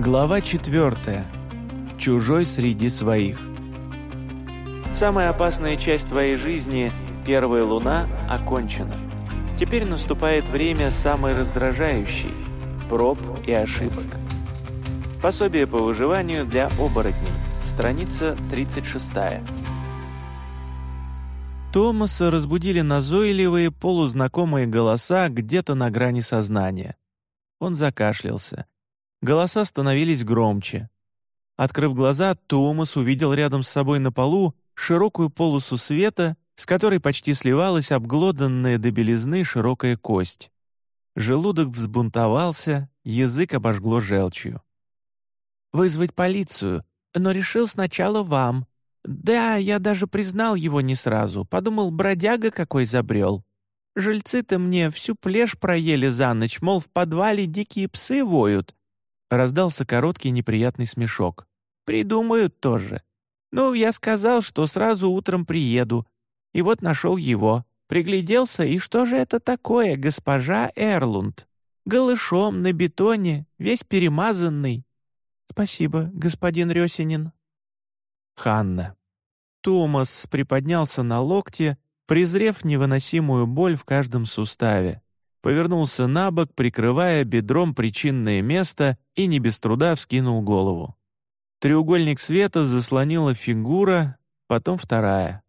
Глава 4. Чужой среди своих. Самая опасная часть твоей жизни, первая луна, окончена. Теперь наступает время самой раздражающей – проб и ошибок. Пособие по выживанию для оборотней. Страница 36. Томаса разбудили назойливые, полузнакомые голоса где-то на грани сознания. Он закашлялся. Голоса становились громче. Открыв глаза, Томас увидел рядом с собой на полу широкую полосу света, с которой почти сливалась обглоданная до белизны широкая кость. Желудок взбунтовался, язык обожгло желчью. «Вызвать полицию, но решил сначала вам. Да, я даже признал его не сразу, подумал, бродяга какой забрел. Жильцы-то мне всю плешь проели за ночь, мол, в подвале дикие псы воют, Раздался короткий неприятный смешок. «Придумают тоже. Ну, я сказал, что сразу утром приеду. И вот нашел его. Пригляделся, и что же это такое, госпожа Эрлунд? Голышом на бетоне, весь перемазанный. Спасибо, господин Рёсинин. Ханна. Томас приподнялся на локте, презрев невыносимую боль в каждом суставе повернулся на бок, прикрывая бедром причинное место и не без труда вскинул голову. Треугольник света заслонила фигура, потом вторая.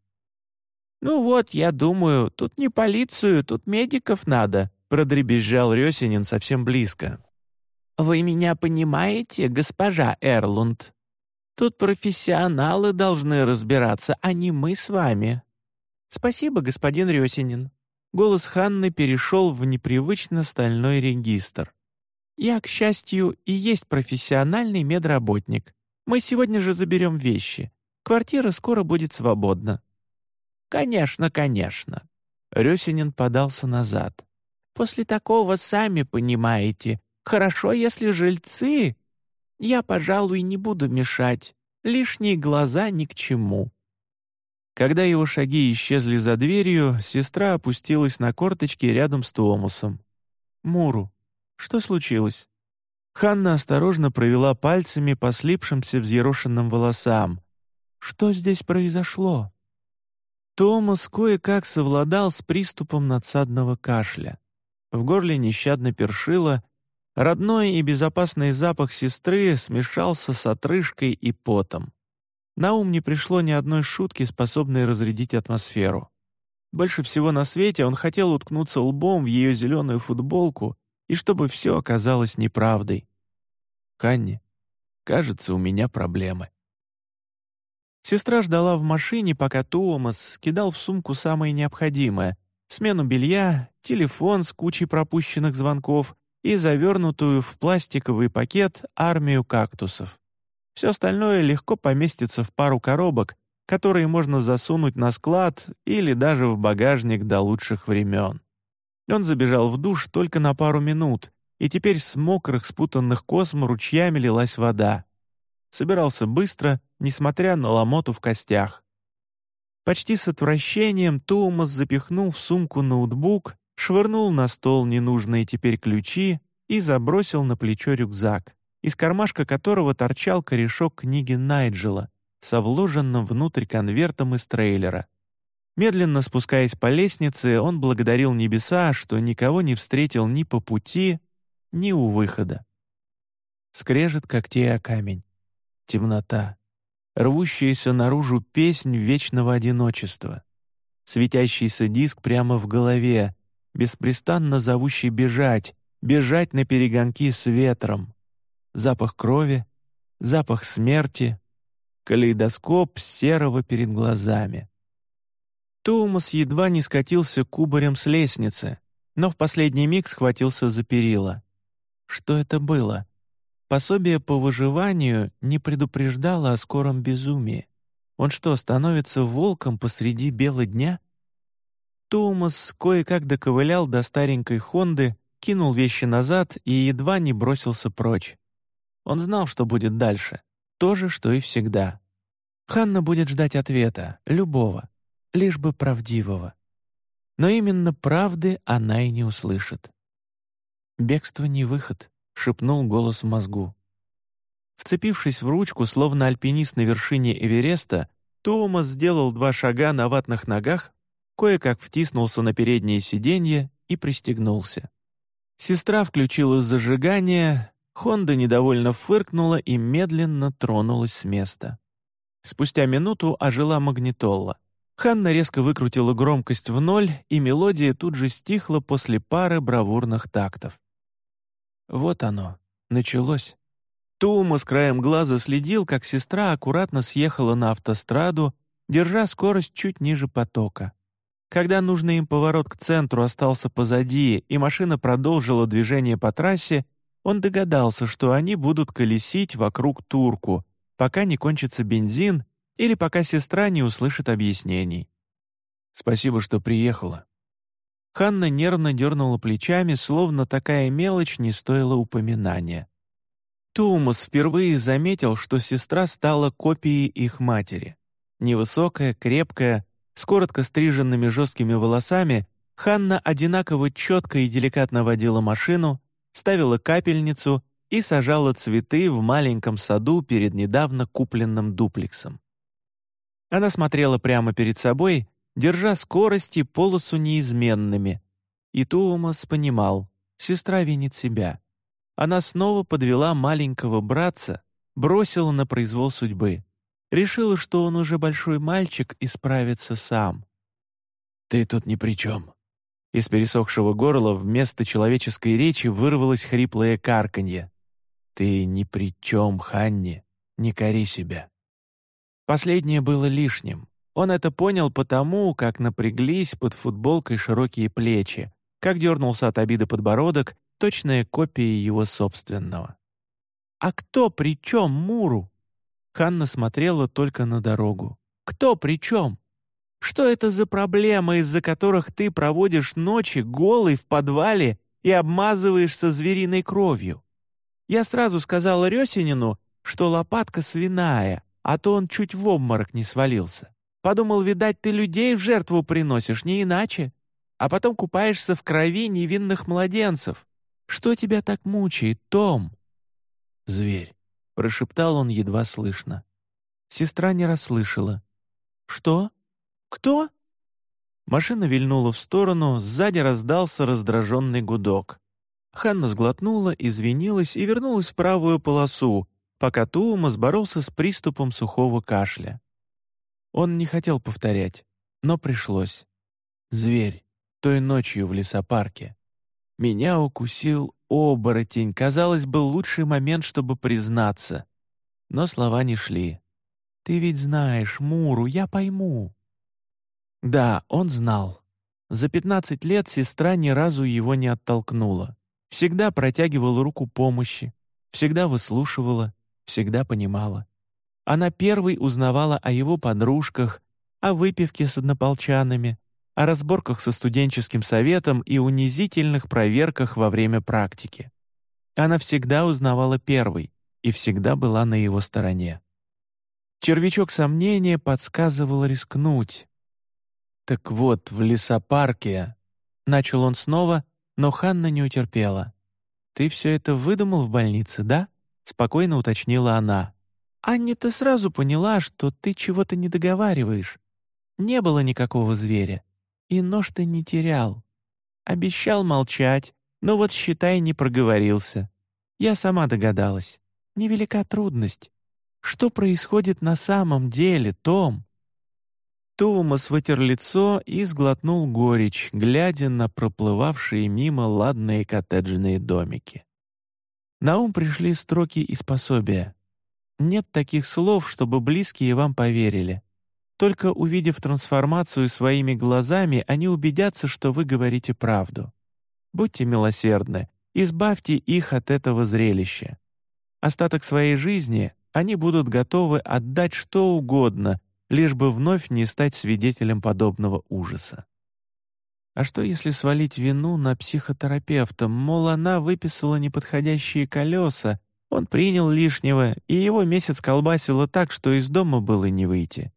«Ну вот, я думаю, тут не полицию, тут медиков надо», продребезжал Рёсинин совсем близко. «Вы меня понимаете, госпожа Эрлунд? Тут профессионалы должны разбираться, а не мы с вами». «Спасибо, господин Рёсинин», Голос Ханны перешел в непривычно стальной регистр. «Я, к счастью, и есть профессиональный медработник. Мы сегодня же заберем вещи. Квартира скоро будет свободна». «Конечно, конечно». Рёсинин подался назад. «После такого сами понимаете. Хорошо, если жильцы...» «Я, пожалуй, не буду мешать. Лишние глаза ни к чему». Когда его шаги исчезли за дверью, сестра опустилась на корточки рядом с Томасом. «Муру, что случилось?» Ханна осторожно провела пальцами по слипшимся взъерошенным волосам. «Что здесь произошло?» Томас кое-как совладал с приступом надсадного кашля. В горле нещадно першило, родной и безопасный запах сестры смешался с отрыжкой и потом. На ум не пришло ни одной шутки, способной разрядить атмосферу. Больше всего на свете он хотел уткнуться лбом в ее зеленую футболку и чтобы все оказалось неправдой. «Канни, кажется, у меня проблемы». Сестра ждала в машине, пока Томас кидал в сумку самое необходимое — смену белья, телефон с кучей пропущенных звонков и завернутую в пластиковый пакет армию кактусов. Все остальное легко поместится в пару коробок, которые можно засунуть на склад или даже в багажник до лучших времен. Он забежал в душ только на пару минут, и теперь с мокрых спутанных косм ручьями лилась вода. Собирался быстро, несмотря на ломоту в костях. Почти с отвращением Томас запихнул в сумку ноутбук, швырнул на стол ненужные теперь ключи и забросил на плечо рюкзак из кармашка которого торчал корешок книги Найджела со вложенным внутрь конвертом из трейлера. Медленно спускаясь по лестнице, он благодарил небеса, что никого не встретил ни по пути, ни у выхода. Скрежет когтей о камень. Темнота. Рвущаяся наружу песнь вечного одиночества. Светящийся диск прямо в голове, беспрестанно зовущий бежать, бежать на перегонки с ветром запах крови, запах смерти, калейдоскоп серого перед глазами. Томас едва не скатился кубарем с лестницы, но в последний миг схватился за перила. Что это было? Пособие по выживанию не предупреждало о скором безумии. Он что, становится волком посреди бела дня? Томас кое-как доковылял до старенькой Хонды, кинул вещи назад и едва не бросился прочь. Он знал, что будет дальше. То же, что и всегда. Ханна будет ждать ответа, любого, лишь бы правдивого. Но именно правды она и не услышит. «Бегство не выход», — шепнул голос в мозгу. Вцепившись в ручку, словно альпинист на вершине Эвереста, Томас сделал два шага на ватных ногах, кое-как втиснулся на переднее сиденье и пристегнулся. Сестра включила зажигание, Хонда недовольно фыркнула и медленно тронулась с места. Спустя минуту ожила магнитола. Ханна резко выкрутила громкость в ноль, и мелодия тут же стихла после пары бравурных тактов. Вот оно, началось. Тума с краем глаза следил, как сестра аккуратно съехала на автостраду, держа скорость чуть ниже потока. Когда нужный им поворот к центру остался позади, и машина продолжила движение по трассе, он догадался, что они будут колесить вокруг турку, пока не кончится бензин или пока сестра не услышит объяснений. «Спасибо, что приехала». Ханна нервно дернула плечами, словно такая мелочь не стоила упоминания. Тумас впервые заметил, что сестра стала копией их матери. Невысокая, крепкая, с коротко стриженными жесткими волосами, Ханна одинаково четко и деликатно водила машину, ставила капельницу и сажала цветы в маленьком саду перед недавно купленным дуплексом. Она смотрела прямо перед собой, держа скорость и полосу неизменными. И Туумас понимал, сестра винит себя она снова подвела маленького братца, бросила на произвол судьбы. Решила, что он уже большой мальчик и справится сам. «Ты тут ни при чем». Из пересохшего горла вместо человеческой речи вырвалось хриплое карканье. «Ты ни при чем, Ханни, не кори себя». Последнее было лишним. Он это понял потому, как напряглись под футболкой широкие плечи, как дернулся от обиды подбородок точная копия его собственного. «А кто при чем Муру?» Ханна смотрела только на дорогу. «Кто при чем? Что это за проблемы, из-за которых ты проводишь ночи голый в подвале и обмазываешься звериной кровью? Я сразу сказала Рёсинину, что лопатка свиная, а то он чуть в обморок не свалился. Подумал, видать, ты людей в жертву приносишь, не иначе. А потом купаешься в крови невинных младенцев. Что тебя так мучает, Том?» «Зверь», — прошептал он едва слышно. Сестра не расслышала. «Что? Кто?» Машина вильнула в сторону, сзади раздался раздраженный гудок. Ханна сглотнула, извинилась и вернулась в правую полосу, пока Туумас боролся с приступом сухого кашля. Он не хотел повторять, но пришлось. «Зверь, той ночью в лесопарке». Меня укусил оборотень. Казалось бы, лучший момент, чтобы признаться. Но слова не шли. «Ты ведь знаешь, Муру, я пойму». Да, он знал. За пятнадцать лет сестра ни разу его не оттолкнула. Всегда протягивала руку помощи, всегда выслушивала, всегда понимала. Она первой узнавала о его подружках, о выпивке с однополчанами, о разборках со студенческим советом и унизительных проверках во время практики. Она всегда узнавала первой и всегда была на его стороне. Червячок сомнения подсказывал рискнуть. «Так вот, в лесопарке...» Начал он снова, но Ханна не утерпела. «Ты все это выдумал в больнице, да?» Спокойно уточнила она. «Анне-то сразу поняла, что ты чего-то не договариваешь. Не было никакого зверя. И нож ты не терял. Обещал молчать, но вот, считай, не проговорился. Я сама догадалась. Невелика трудность. Что происходит на самом деле, Том?» Томас вытер лицо и сглотнул горечь, глядя на проплывавшие мимо ладные коттеджные домики. На ум пришли строки из пособия. «Нет таких слов, чтобы близкие вам поверили. Только увидев трансформацию своими глазами, они убедятся, что вы говорите правду. Будьте милосердны, избавьте их от этого зрелища. Остаток своей жизни они будут готовы отдать что угодно, лишь бы вновь не стать свидетелем подобного ужаса. А что если свалить вину на психотерапевта, мол, она выписала неподходящие колеса, он принял лишнего, и его месяц колбасило так, что из дома было не выйти.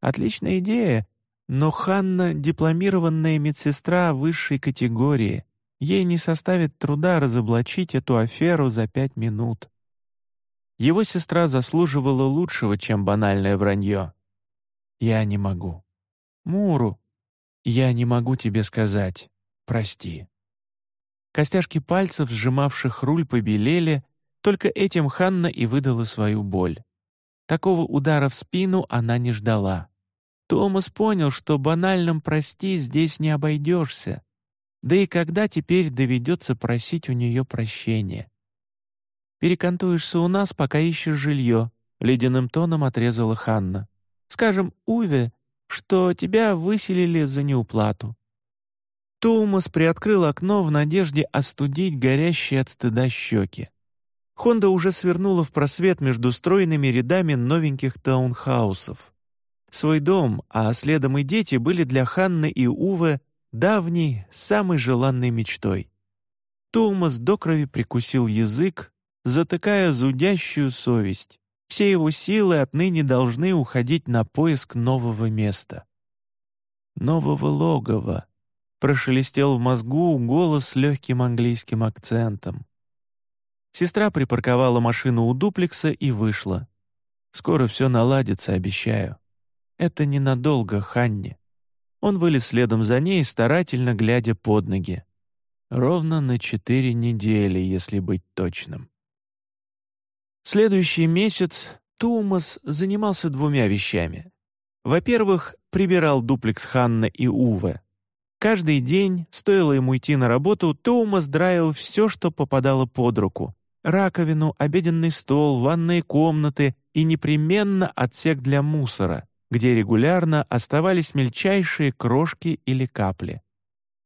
Отличная идея, но Ханна — дипломированная медсестра высшей категории. Ей не составит труда разоблачить эту аферу за пять минут. Его сестра заслуживала лучшего, чем банальное вранье. «Я не могу. Муру, я не могу тебе сказать. Прости». Костяшки пальцев, сжимавших руль, побелели, только этим Ханна и выдала свою боль. Такого удара в спину она не ждала. Томас понял, что банальным «прости» здесь не обойдешься. Да и когда теперь доведется просить у нее прощения? «Перекантуешься у нас, пока ищешь жилье», — ледяным тоном отрезала Ханна. «Скажем Уве, что тебя выселили за неуплату». Томас приоткрыл окно в надежде остудить горящие от стыда щеки. Хонда уже свернула в просвет между стройными рядами новеньких таунхаусов. Свой дом, а следом и дети были для Ханны и Уве давней, самой желанной мечтой. Томас до крови прикусил язык, затыкая зудящую совесть. Все его силы отныне должны уходить на поиск нового места. Нового логова, прошелестел в мозгу голос с легким английским акцентом. Сестра припарковала машину у дуплекса и вышла. «Скоро все наладится, обещаю. Это ненадолго, Ханни». Он вылез следом за ней, старательно глядя под ноги. Ровно на четыре недели, если быть точным. Следующий месяц Тумас занимался двумя вещами. Во-первых, прибирал дуплекс Ханна и Уве. Каждый день, стоило ему идти на работу, Томас драил все, что попадало под руку. Раковину, обеденный стол, ванные комнаты и непременно отсек для мусора, где регулярно оставались мельчайшие крошки или капли.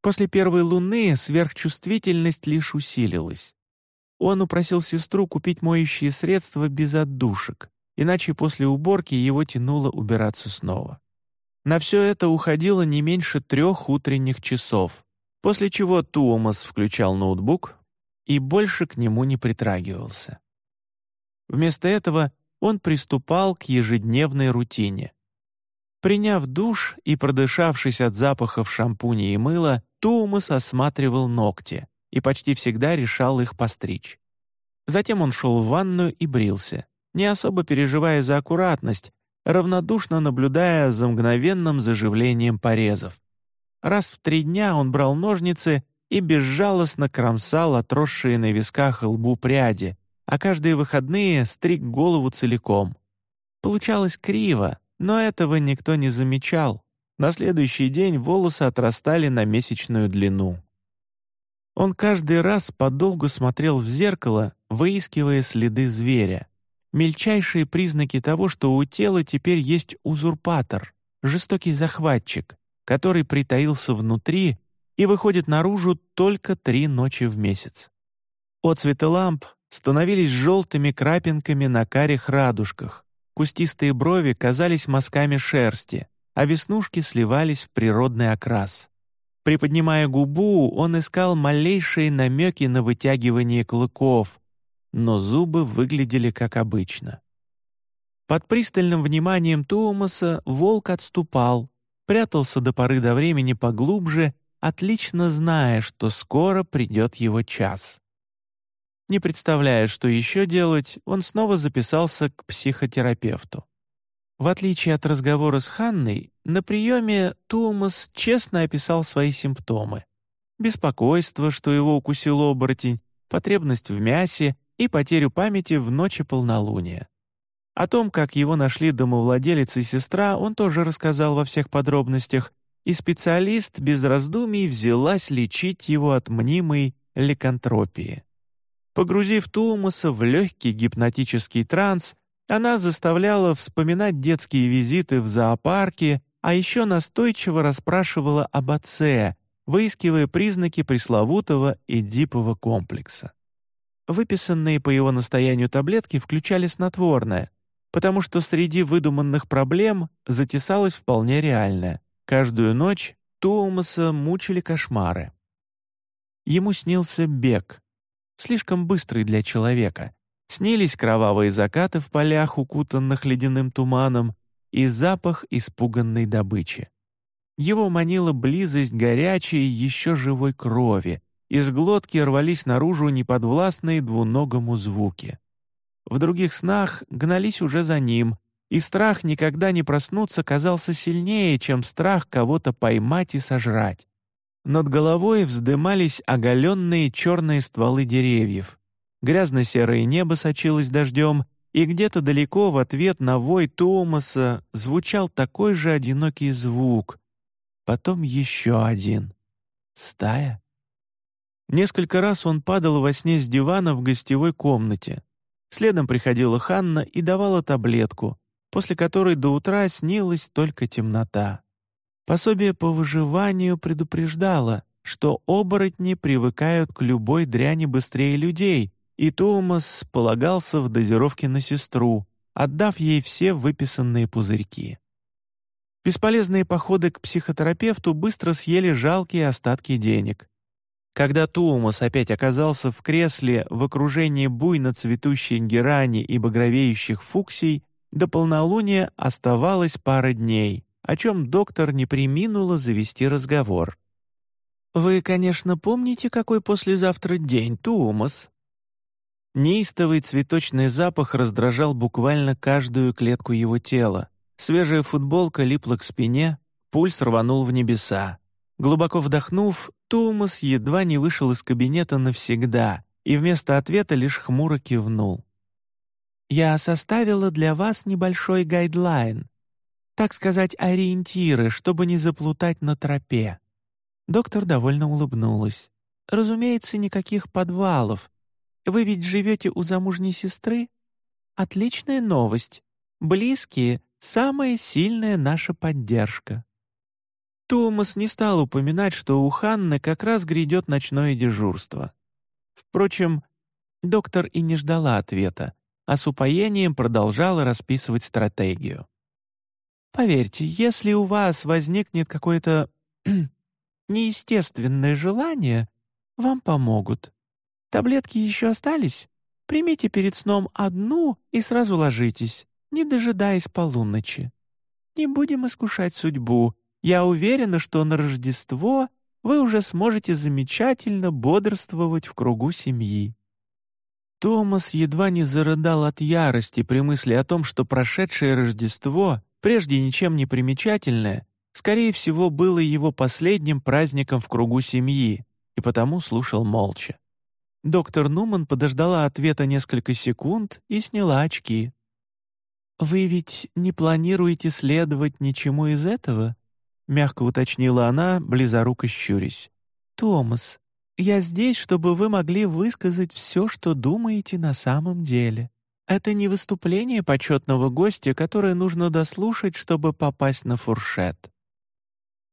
После первой луны сверхчувствительность лишь усилилась. Он упросил сестру купить моющие средства без отдушек, иначе после уборки его тянуло убираться снова. На все это уходило не меньше трех утренних часов, после чего Туомас включал ноутбук и больше к нему не притрагивался. Вместо этого он приступал к ежедневной рутине. Приняв душ и продышавшись от запахов шампуня и мыла, Туумас осматривал ногти и почти всегда решал их постричь. Затем он шел в ванную и брился, не особо переживая за аккуратность, равнодушно наблюдая за мгновенным заживлением порезов. Раз в три дня он брал ножницы и безжалостно кромсал отросшие на висках лбу пряди, а каждые выходные стриг голову целиком. Получалось криво, но этого никто не замечал. На следующий день волосы отрастали на месячную длину. Он каждый раз подолгу смотрел в зеркало, выискивая следы зверя мельчайшие признаки того, что у тела теперь есть узурпатор, жестокий захватчик, который притаился внутри и выходит наружу только три ночи в месяц. Отцветы ламп становились желтыми крапинками на карих радужках, кустистые брови казались мазками шерсти, а веснушки сливались в природный окрас. Приподнимая губу, он искал малейшие намеки на вытягивание клыков, но зубы выглядели как обычно. Под пристальным вниманием Туумаса волк отступал, прятался до поры до времени поглубже, отлично зная, что скоро придет его час. Не представляя, что еще делать, он снова записался к психотерапевту. В отличие от разговора с Ханной, на приеме Туумас честно описал свои симптомы. Беспокойство, что его укусил оборотень, потребность в мясе и потерю памяти в ночи полнолуния. О том, как его нашли домовладелец и сестра, он тоже рассказал во всех подробностях, и специалист без раздумий взялась лечить его от мнимой ликантропии. Погрузив Тулмаса в легкий гипнотический транс, она заставляла вспоминать детские визиты в зоопарке, а еще настойчиво расспрашивала об отце, выискивая признаки пресловутого эдипового комплекса. Выписанные по его настоянию таблетки включали снотворное, потому что среди выдуманных проблем затесалось вполне реальное. Каждую ночь Туумаса мучили кошмары. Ему снился бег, слишком быстрый для человека. Снились кровавые закаты в полях, укутанных ледяным туманом, и запах испуганной добычи. Его манила близость горячей, еще живой крови, из глотки рвались наружу неподвластные двуногому звуки. в других снах гнались уже за ним, и страх никогда не проснуться казался сильнее, чем страх кого-то поймать и сожрать. Над головой вздымались оголенные черные стволы деревьев. Грязно-серое небо сочилось дождем, и где-то далеко в ответ на вой Томаса звучал такой же одинокий звук. Потом еще один. Стая. Несколько раз он падал во сне с дивана в гостевой комнате. Следом приходила Ханна и давала таблетку, после которой до утра снилась только темнота. Пособие по выживанию предупреждало, что оборотни привыкают к любой дряни быстрее людей, и Томас полагался в дозировке на сестру, отдав ей все выписанные пузырьки. Бесполезные походы к психотерапевту быстро съели жалкие остатки денег. Когда Туумас опять оказался в кресле в окружении буйно цветущей герани и багровеющих фуксий, до полнолуния оставалось пара дней, о чем доктор не приминула завести разговор. «Вы, конечно, помните, какой послезавтра день, Туумас?» Неистовый цветочный запах раздражал буквально каждую клетку его тела. Свежая футболка липла к спине, пульс рванул в небеса. Глубоко вдохнув, Туумас едва не вышел из кабинета навсегда и вместо ответа лишь хмуро кивнул. «Я составила для вас небольшой гайдлайн, так сказать, ориентиры, чтобы не заплутать на тропе». Доктор довольно улыбнулась. «Разумеется, никаких подвалов. Вы ведь живете у замужней сестры? Отличная новость. Близкие — самая сильная наша поддержка». Томас не стал упоминать, что у Ханны как раз грядет ночное дежурство. Впрочем, доктор и не ждала ответа, а с упоением продолжала расписывать стратегию. Поверьте, если у вас возникнет какое-то неестественное желание, вам помогут. Таблетки еще остались? Примите перед сном одну и сразу ложитесь, не дожидаясь полуночи. Не будем искушать судьбу. Я уверена, что на Рождество вы уже сможете замечательно бодрствовать в кругу семьи». Томас едва не зарыдал от ярости при мысли о том, что прошедшее Рождество прежде ничем не примечательное, скорее всего, было его последним праздником в кругу семьи, и потому слушал молча. Доктор Нуман подождала ответа несколько секунд и сняла очки. «Вы ведь не планируете следовать ничему из этого?» — мягко уточнила она, близоруко щурясь. «Томас, я здесь, чтобы вы могли высказать все, что думаете на самом деле. Это не выступление почетного гостя, которое нужно дослушать, чтобы попасть на фуршет.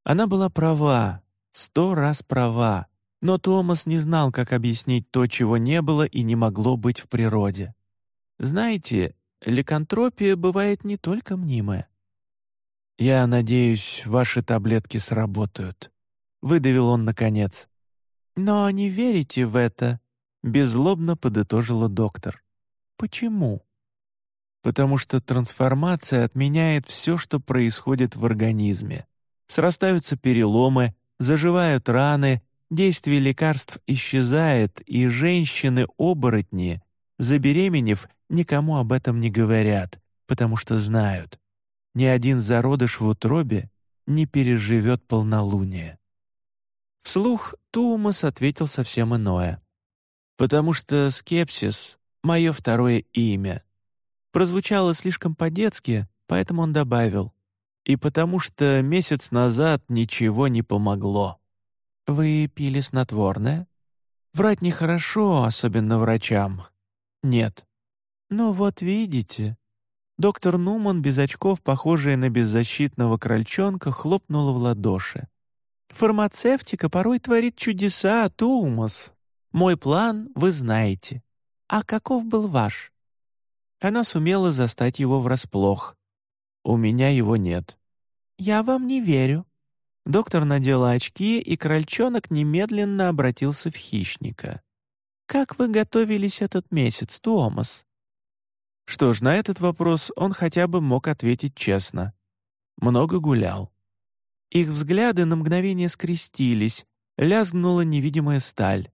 Она была права, сто раз права, но Томас не знал, как объяснить то, чего не было и не могло быть в природе. Знаете, ликантропия бывает не только мнимая. «Я надеюсь, ваши таблетки сработают», — выдавил он наконец. «Но не верите в это», — беззлобно подытожила доктор. Почему? Потому что трансформация отменяет все, что происходит в организме. Срастаются переломы, заживают раны, действие лекарств исчезает, и женщины-оборотни, забеременев, никому об этом не говорят, потому что знают. Ни один зародыш в утробе не переживет полнолуние. Вслух Туумас ответил совсем иное. Потому что скепсис мое второе имя. Прозвучало слишком по-детски, поэтому он добавил. И потому что месяц назад ничего не помогло. Вы пили снотворное? Врать нехорошо, особенно врачам. Нет. Ну вот видите. Доктор Нуман без очков, похожая на беззащитного крольчонка, хлопнула в ладоши. Фармацевтика порой творит чудеса, Тумас. Мой план вы знаете. «А каков был ваш?» Она сумела застать его врасплох. «У меня его нет». «Я вам не верю». Доктор надела очки, и крольчонок немедленно обратился в хищника. «Как вы готовились этот месяц, Томас?» Что ж, на этот вопрос он хотя бы мог ответить честно. Много гулял. Их взгляды на мгновение скрестились, лязгнула невидимая сталь.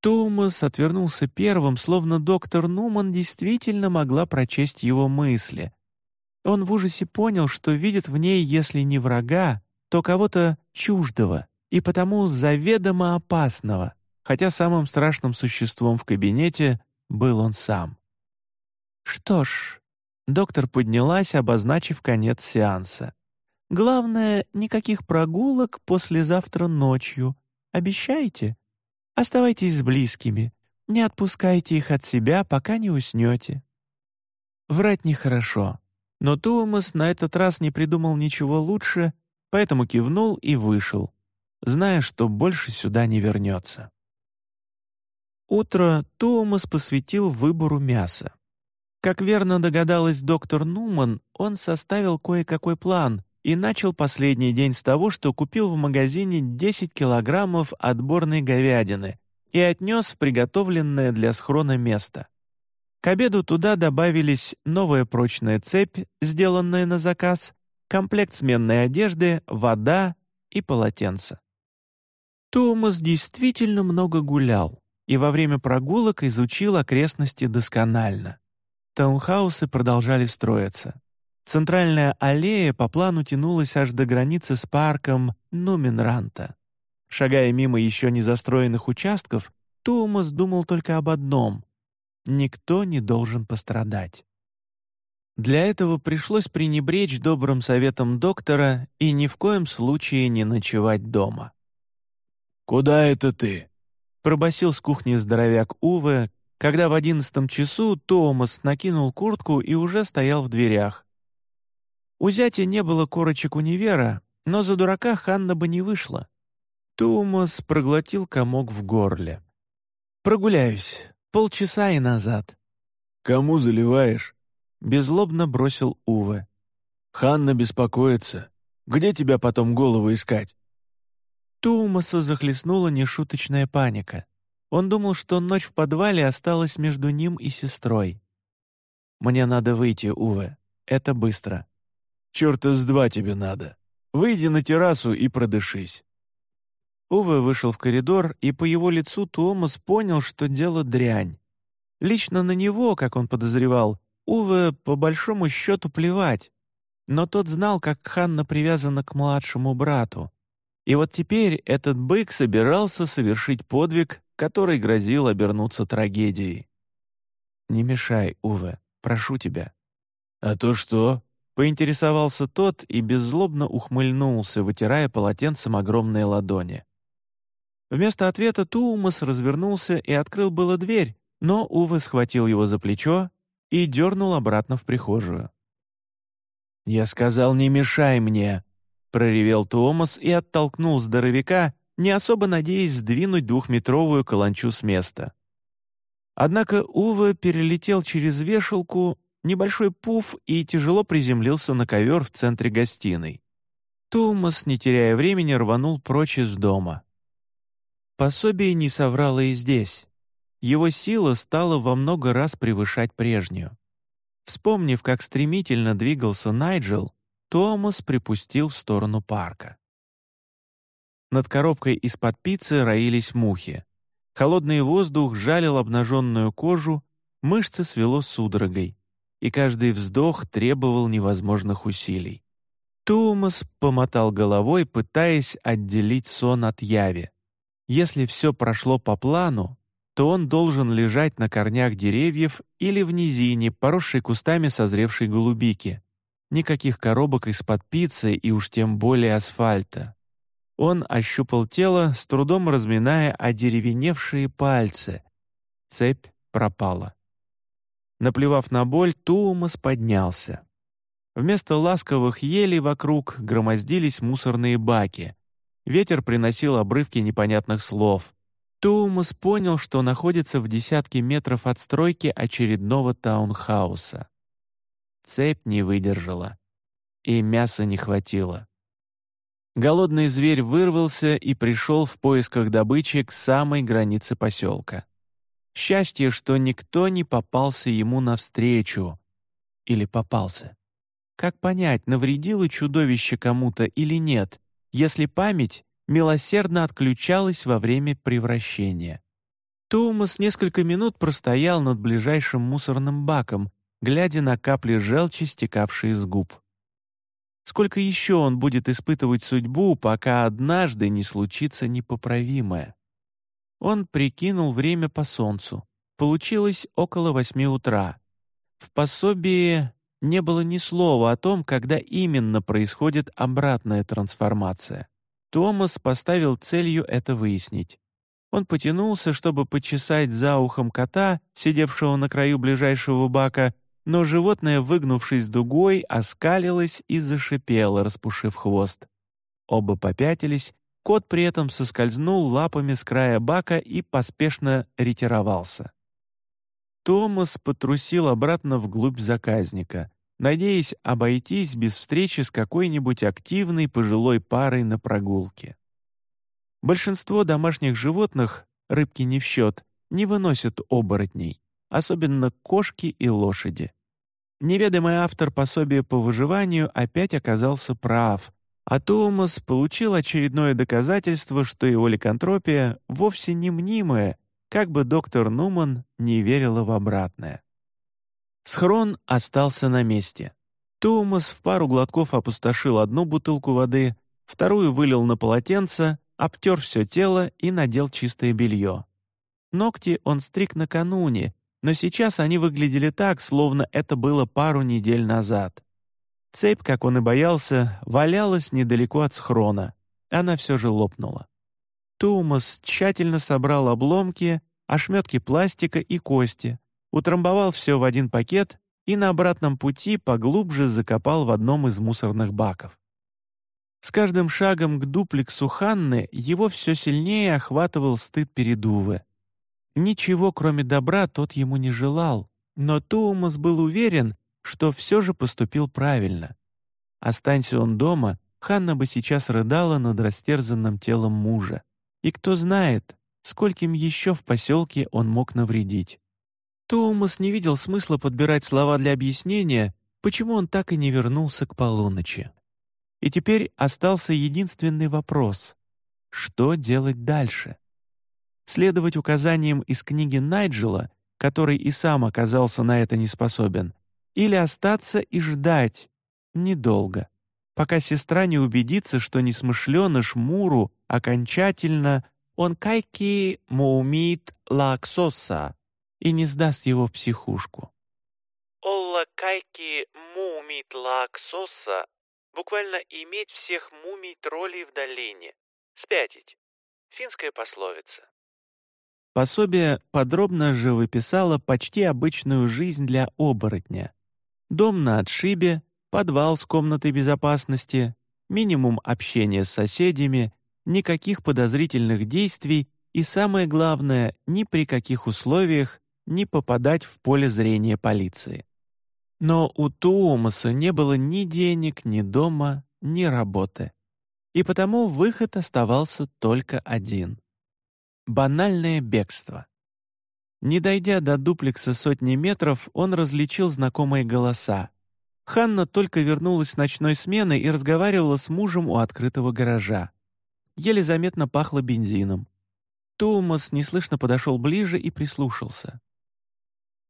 Тумас отвернулся первым, словно доктор Нуман действительно могла прочесть его мысли. Он в ужасе понял, что видит в ней, если не врага, то кого-то чуждого и потому заведомо опасного, хотя самым страшным существом в кабинете был он сам. Что ж, доктор поднялась, обозначив конец сеанса. Главное, никаких прогулок послезавтра ночью. Обещаете? Оставайтесь с близкими. Не отпускайте их от себя, пока не уснете. Врать нехорошо. Но Туумас на этот раз не придумал ничего лучше, поэтому кивнул и вышел, зная, что больше сюда не вернется. Утро Туумас посвятил выбору мяса. Как верно догадалась доктор Нуман, он составил кое-какой план и начал последний день с того, что купил в магазине 10 килограммов отборной говядины и отнес в приготовленное для схрона место. К обеду туда добавились новая прочная цепь, сделанная на заказ, комплект сменной одежды, вода и полотенце. Томас действительно много гулял и во время прогулок изучил окрестности досконально. Таунхаусы продолжали строиться. Центральная аллея по плану тянулась аж до границы с парком Нуменранта. Шагая мимо еще не застроенных участков, Томас думал только об одном — никто не должен пострадать. Для этого пришлось пренебречь добрым советом доктора и ни в коем случае не ночевать дома. «Куда это ты?» — пробасил с кухни здоровяк Уве, когда в одиннадцатом часу Томас накинул куртку и уже стоял в дверях. У зятя не было корочек универа, но за дурака Ханна бы не вышла. Томас проглотил комок в горле. «Прогуляюсь. Полчаса и назад». «Кому заливаешь?» — беззлобно бросил Уве. «Ханна беспокоится. Где тебя потом голову искать?» Тумаса захлестнула нешуточная паника. Он думал, что ночь в подвале осталась между ним и сестрой. «Мне надо выйти, Уве. Это быстро». «Чёрта с два тебе надо. Выйди на террасу и продышись». Уве вышел в коридор, и по его лицу Томас понял, что дело дрянь. Лично на него, как он подозревал, Уве по большому счету плевать. Но тот знал, как Ханна привязана к младшему брату. И вот теперь этот бык собирался совершить подвиг, который грозил обернуться трагедией. «Не мешай, Уве, прошу тебя». «А то что?» — поинтересовался тот и беззлобно ухмыльнулся, вытирая полотенцем огромные ладони. Вместо ответа Туумас развернулся и открыл было дверь, но Уве схватил его за плечо и дернул обратно в прихожую. «Я сказал, не мешай мне!» — проревел Туомас и оттолкнул здоровяка, не особо надеясь сдвинуть двухметровую каланчу с места. Однако Ува перелетел через вешалку, небольшой пуф и тяжело приземлился на ковер в центре гостиной. Томас, не теряя времени, рванул прочь из дома. Пособие не соврало и здесь. Его сила стала во много раз превышать прежнюю. Вспомнив, как стремительно двигался Найджел, Томас припустил в сторону парка. Над коробкой из-под пиццы роились мухи. Холодный воздух жалил обнаженную кожу, мышцы свело судорогой, и каждый вздох требовал невозможных усилий. Томас помотал головой, пытаясь отделить сон от яви. Если все прошло по плану, то он должен лежать на корнях деревьев или в низине, поросшей кустами созревшей голубики. Никаких коробок из-под пиццы и уж тем более асфальта. Он ощупал тело, с трудом разминая одеревеневшие пальцы. Цепь пропала. Наплевав на боль, Туумас поднялся. Вместо ласковых елей вокруг громоздились мусорные баки. Ветер приносил обрывки непонятных слов. Туумас понял, что находится в десятке метров от стройки очередного таунхауса. Цепь не выдержала, и мяса не хватило. Голодный зверь вырвался и пришел в поисках добычи к самой границе поселка. Счастье, что никто не попался ему навстречу. Или попался. Как понять, навредило чудовище кому-то или нет, если память милосердно отключалась во время превращения? Томас несколько минут простоял над ближайшим мусорным баком, глядя на капли желчи, стекавшие с губ. Сколько еще он будет испытывать судьбу, пока однажды не случится непоправимое? Он прикинул время по солнцу. Получилось около восьми утра. В пособии не было ни слова о том, когда именно происходит обратная трансформация. Томас поставил целью это выяснить. Он потянулся, чтобы почесать за ухом кота, сидевшего на краю ближайшего бака, но животное, выгнувшись дугой, оскалилось и зашипело, распушив хвост. Оба попятились, кот при этом соскользнул лапами с края бака и поспешно ретировался. Томас потрусил обратно вглубь заказника, надеясь обойтись без встречи с какой-нибудь активной пожилой парой на прогулке. Большинство домашних животных, рыбки не в счет, не выносят оборотней, особенно кошки и лошади. Неведомый автор пособия по выживанию опять оказался прав, а Томас получил очередное доказательство, что его ликантропия вовсе не мнимая, как бы доктор Нуман не верила в обратное. Схрон остался на месте. Томас в пару глотков опустошил одну бутылку воды, вторую вылил на полотенце, обтер все тело и надел чистое белье. Ногти он стриг накануне, но сейчас они выглядели так, словно это было пару недель назад. Цепь, как он и боялся, валялась недалеко от схрона. Она все же лопнула. Тумас тщательно собрал обломки, ошметки пластика и кости, утрамбовал все в один пакет и на обратном пути поглубже закопал в одном из мусорных баков. С каждым шагом к дуплексу Ханны его все сильнее охватывал стыд перед Уве. Ничего, кроме добра, тот ему не желал, но Туумас был уверен, что все же поступил правильно. Останься он дома, Ханна бы сейчас рыдала над растерзанным телом мужа. И кто знает, скольким еще в поселке он мог навредить. Туумас не видел смысла подбирать слова для объяснения, почему он так и не вернулся к полуночи. И теперь остался единственный вопрос — что делать дальше? Следовать указаниям из книги Найджела, который и сам оказался на это не способен, или остаться и ждать недолго, пока сестра не убедится, что несмышленыш Муру окончательно «он кайки муумит лаксоса» и не сдаст его в психушку. «Олла кайки муумит лаксоса» буквально иметь всех мумий-троллей в долине. Спятить. Финская пословица. Пособие подробно же выписало почти обычную жизнь для оборотня. Дом на отшибе, подвал с комнатой безопасности, минимум общения с соседями, никаких подозрительных действий и, самое главное, ни при каких условиях не попадать в поле зрения полиции. Но у Туумаса не было ни денег, ни дома, ни работы. И потому выход оставался только один — банальное бегство. Не дойдя до дуплекса сотни метров, он различил знакомые голоса. Ханна только вернулась с ночной смены и разговаривала с мужем у открытого гаража. Еле заметно пахло бензином. Туумас неслышно подошел ближе и прислушался.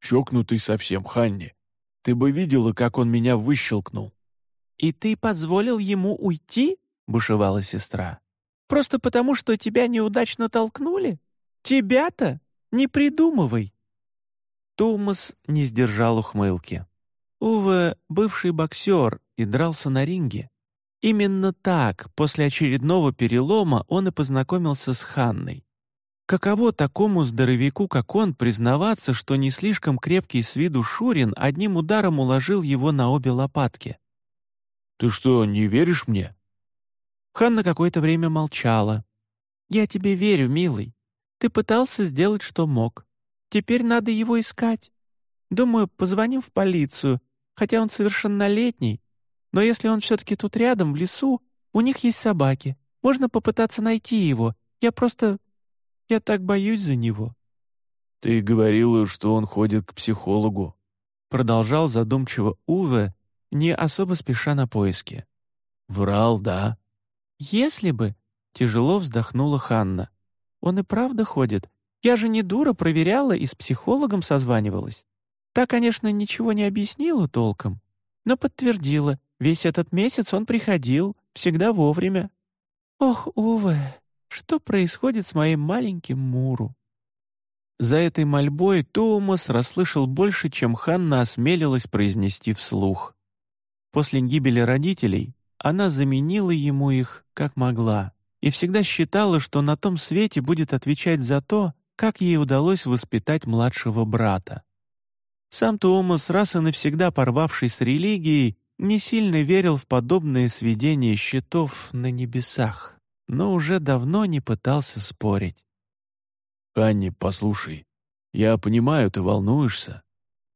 «Чокнутый совсем, Ханни. Ты бы видела, как он меня выщелкнул». «И ты позволил ему уйти?» — бушевала сестра. «Просто потому, что тебя неудачно толкнули? Тебя-то? Не придумывай!» Томас не сдержал ухмылки. Уве — бывший боксер и дрался на ринге. Именно так, после очередного перелома, он и познакомился с Ханной. Каково такому здоровяку, как он, признаваться, что не слишком крепкий с виду Шурин одним ударом уложил его на обе лопатки? «Ты что, не веришь мне?» Ханна какое-то время молчала. «Я тебе верю, милый. Ты пытался сделать, что мог. Теперь надо его искать. Думаю, позвоним в полицию, хотя он совершеннолетний. Но если он все-таки тут рядом, в лесу, у них есть собаки. Можно попытаться найти его. Я просто я так боюсь за него». «Ты говорила, что он ходит к психологу», — продолжал задумчиво Уве, не особо спеша на поиски. «Врал, да?» «Если бы...» — тяжело вздохнула Ханна. «Он и правда ходит, Я же не дура, проверяла и с психологом созванивалась. Та, конечно, ничего не объяснила толком, но подтвердила, весь этот месяц он приходил, всегда вовремя. Ох, Уве, что происходит с моим маленьким Муру? За этой мольбой Томас расслышал больше, чем Ханна осмелилась произнести вслух. После гибели родителей она заменила ему их, как могла, и всегда считала, что на том свете будет отвечать за то, как ей удалось воспитать младшего брата. Сам Томас, раз и навсегда порвавший с религией, не сильно верил в подобные сведения счетов на небесах, но уже давно не пытался спорить. «Анни, послушай, я понимаю, ты волнуешься,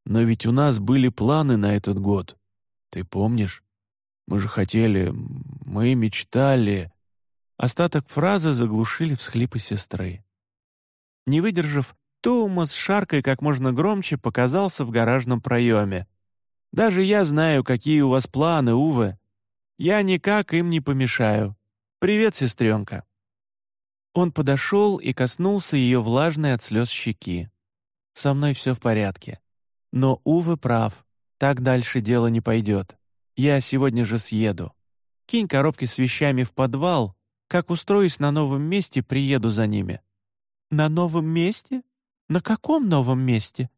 но ведь у нас были планы на этот год. Ты помнишь? Мы же хотели, мы мечтали...» Остаток фразы заглушили всхлипы сестры. Не выдержав, Томас, шаркой как можно громче, показался в гаражном проеме. «Даже я знаю, какие у вас планы, Уве. Я никак им не помешаю. Привет, сестренка». Он подошел и коснулся ее влажной от слез щеки. «Со мной все в порядке. Но Уве прав. Так дальше дело не пойдет. Я сегодня же съеду. Кинь коробки с вещами в подвал. Как устроюсь на новом месте, приеду за ними». «На новом месте? На каком новом месте?»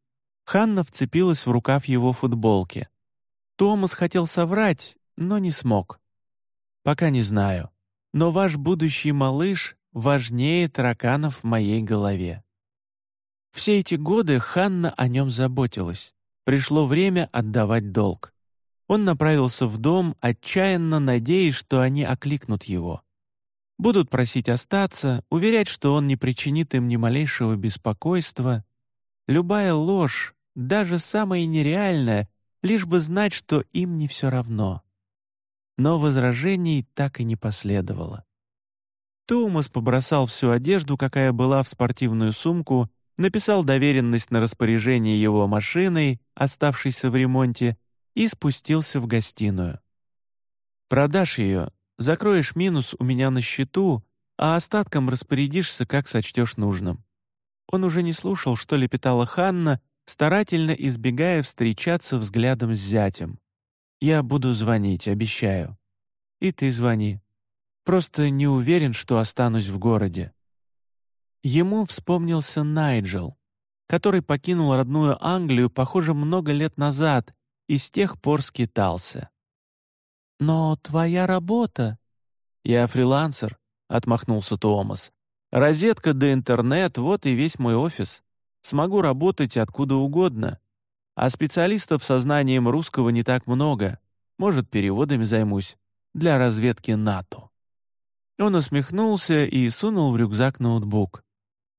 Ханна вцепилась в рукав его футболки. Томас хотел соврать, но не смог. «Пока не знаю. Но ваш будущий малыш важнее тараканов в моей голове». Все эти годы Ханна о нем заботилась. Пришло время отдавать долг. Он направился в дом, отчаянно надеясь, что они окликнут его. Будут просить остаться, уверять, что он не причинит им ни малейшего беспокойства. Любая ложь, даже самая нереальная, лишь бы знать, что им не все равно. Но возражений так и не последовало. Томас побросал всю одежду, какая была в спортивную сумку, написал доверенность на распоряжение его машиной, оставшейся в ремонте, и спустился в гостиную. «Продашь ее, Закроешь минус у меня на счету, а остатком распорядишься, как сочтешь нужным». Он уже не слушал, что лепетала Ханна, старательно избегая встречаться взглядом с зятем. «Я буду звонить, обещаю. И ты звони. Просто не уверен, что останусь в городе». Ему вспомнился Найджел, который покинул родную Англию, похоже, много лет назад и с тех пор скитался. «Но твоя работа...» «Я фрилансер», — отмахнулся Томас. «Розетка да интернет — вот и весь мой офис. Смогу работать откуда угодно. А специалистов со знанием русского не так много. Может, переводами займусь. Для разведки НАТО». Он усмехнулся и сунул в рюкзак ноутбук.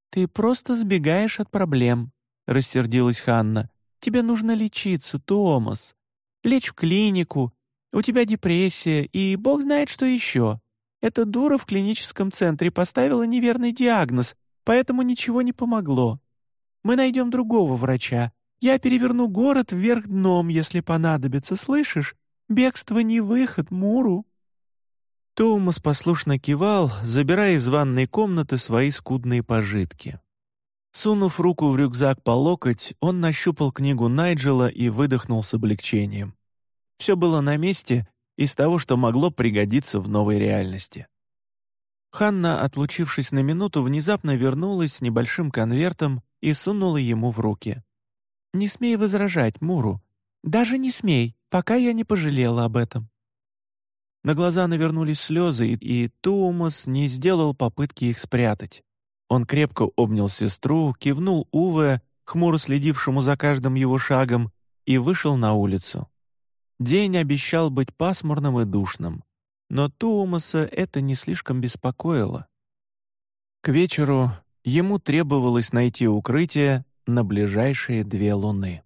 «Ты просто сбегаешь от проблем», — рассердилась Ханна. «Тебе нужно лечиться, Томас. Лечь в клинику, у тебя депрессия и бог знает что еще. Эта дура в клиническом центре поставила неверный диагноз, поэтому ничего не помогло. Мы найдем другого врача. Я переверну город вверх дном, если понадобится, слышишь? Бегство не выход, Муру». Томас послушно кивал, забирая из ванной комнаты свои скудные пожитки. Сунув руку в рюкзак по локоть, он нащупал книгу Найджела и выдохнул с облегчением. Все было на месте из того, что могло пригодиться в новой реальности. Ханна, отлучившись на минуту, внезапно вернулась с небольшим конвертом и сунула ему в руки. «Не смей возражать, Муру. Даже не смей, пока я не пожалела об этом». На глаза навернулись слезы, и Томас не сделал попытки их спрятать. Он крепко обнял сестру, кивнул Уве, хмуро следившему за каждым его шагом, и вышел на улицу. День обещал быть пасмурным и душным, но Туумаса это не слишком беспокоило. К вечеру ему требовалось найти укрытие на ближайшие две луны.